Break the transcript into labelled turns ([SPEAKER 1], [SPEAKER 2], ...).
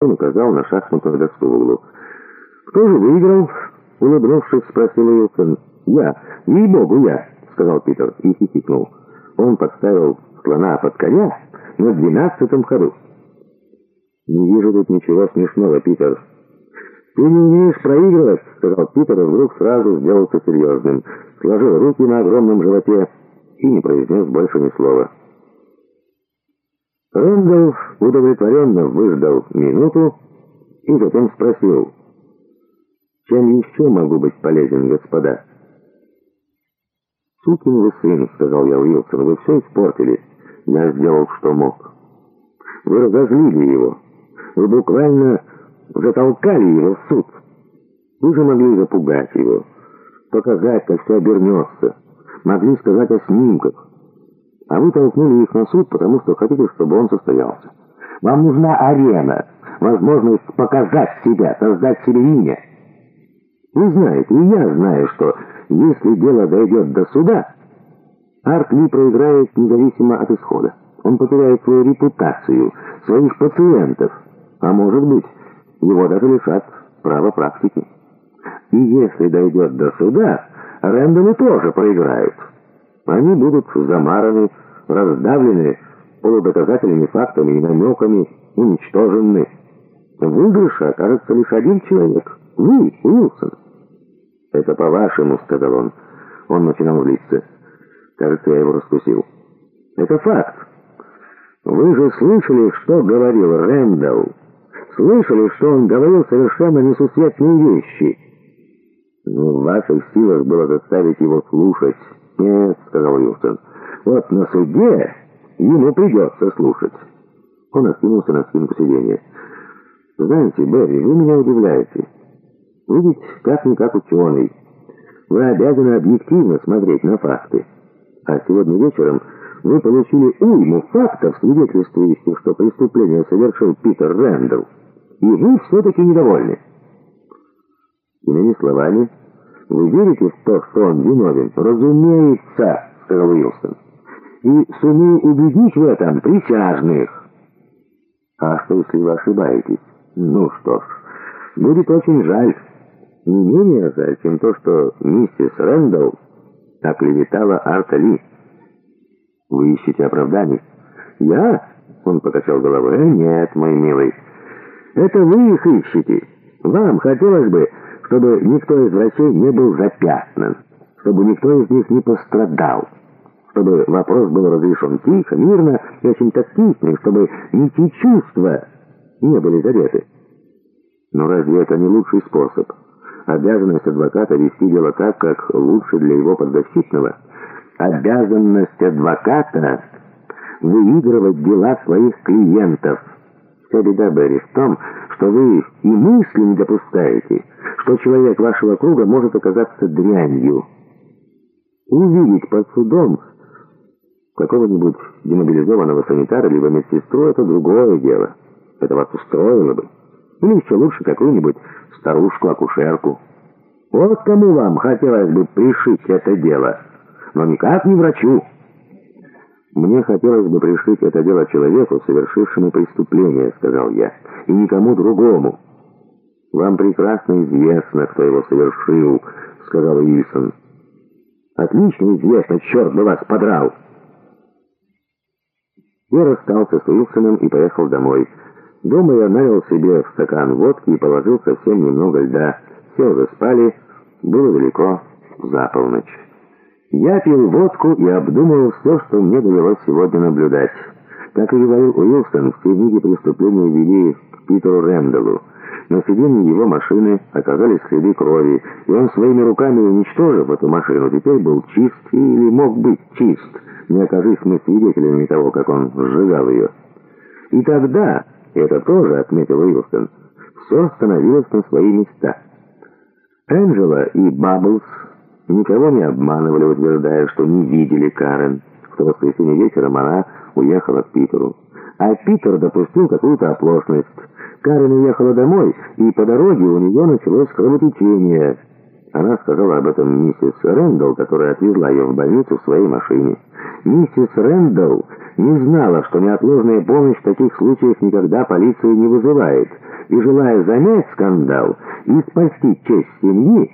[SPEAKER 1] Он указал на шахматную доску в углу. «Кто же выиграл?» — улыбнувшись, спросил Уилсон. «Я. Ей-богу, я!» — сказал Питер и хихикнул. Он подставил слона под коня на двенадцатом ходу. «Не вижу тут ничего смешного, Питер». «Ты не умеешь проигрывать», — сказал Питер, и вдруг сразу сделался серьезным. Сложил руки на огромном животе и не произнес больше ни слова. Рэндалл удовлетворенно выждал минуту и затем спросил, «Чем еще могу быть полезен, господа?» «Сукин вы сын», — сказал я Уилсон, — «вы все испортили. Я сделал, что мог. Вы разозлили его. Вы буквально затолкали его в суд. Вы же могли запугать его, показать, как все обернется, могли сказать о снимках. А вы толкнули их на суд, потому что хотите, чтобы он состоялся. Вам нужна арена, возможность показать себя, создать себе имя. Вы знаете, и я знаю, что если дело дойдет до суда, Арт Ли проиграет независимо от исхода. Он потеряет свою репутацию, своих пациентов, а может быть, его даже лишат права практики. И если дойдет до суда, Рэндаллы тоже проиграют. Они будут замараны, раздавлены полудоказательными фактами и намеками, уничтожены. В выигрыше окажется лишь один человек. Вы, Уилсон. «Это по-вашему», — сказал он. Он начинал злиться. Кажется, я его раскусил. «Это факт. Вы же слышали, что говорил Рэндалл? Слышали, что он говорил совершенно несусветные вещи?» «Ну, в ваших силах было заставить его слушать». «Нет», — сказал Уилсон, — «вот на суде ему придется слушать». Он откинулся на спинку сиденья. «Знаете, Берри, вы меня удивляете. Вы ведь как-никак ученый. Вы обязаны объективно смотреть на факты. А сегодня вечером вы получили уйму фактов, свидетельствующих, что преступление совершил Питер Рэндалл. И вы все-таки недовольны. Иными словами, вы верите в то, что он виновен? Разумеется, сказал Уилсон. И сумею убедить в этом присяжных. А что, если вы ошибаетесь? Ну что ж, будет очень жаль. Не менее жаль, чем то, что миссис Рэндалл оклеветала Арта Ли. Вы ищете оправданий? Я? Он покачал головой. Нет, мой милый. Это вы их ищете. Вам хотелось бы чтобы никто из врачей не был запятнан, чтобы никто из них не пострадал, чтобы вопрос был разрешен тихо, мирно и очень тактично, чтобы нити чувства не были задеты. Но разве это не лучший способ? Обязанность адвоката вести дело так, как лучше для его подзащитного. Обязанность адвоката выигрывать дела своих клиентов. Вся беда, Берри, в том, что вы и мысли не допускаете, что человек вашего круга может оказаться дрянью. Увидеть под судом какого-нибудь демобилизованного санитара либо медсестру — это другое дело. Это вас устроило бы. Или еще лучше какую-нибудь старушку-акушерку. Вот кому вам хотелось бы пришить это дело, но никак не врачу. «Мне хотелось бы пришить это дело человеку, совершившему преступление», — сказал я, — «и никому другому». «Вам прекрасно известно, кто его совершил», — сказал Уилсон. «Отлично известно, черт бы вас подрал!» Я расстался с Уилсоном и поехал домой. Дома я налил себе в стакан водки и положил совсем немного льда. Все уже спали, было далеко за полночь. Я пил водку и обдумывал все, что мне довелось сегодня наблюдать. Как и говорил Уилсон, все виды преступления вели к Питеру Рэндаллу. На сиденье его машины оказались следы крови, и он своими руками, уничтожив эту машину, теперь был чист или мог быть чист, не окажись мы свидетелями того, как он сжигал ее. И тогда, это тоже отметил Уилсон, все становилось на свои места. Энджела и Бабблс никого не обманывали, утверждая, что не видели Карен. В воскресенье вечером она уехала к Питеру. А Питер допустил какую-то оплошность. Карен уехала домой, и по дороге у нее началось кровотечение. Она сказала об этом миссис Рэндалл, которая отвезла ее в больницу в своей машине. Миссис Рэндалл не знала, что неотложная помощь в таких случаях никогда полицию не вызывает — и желая замять скандал и спасти честь семьи,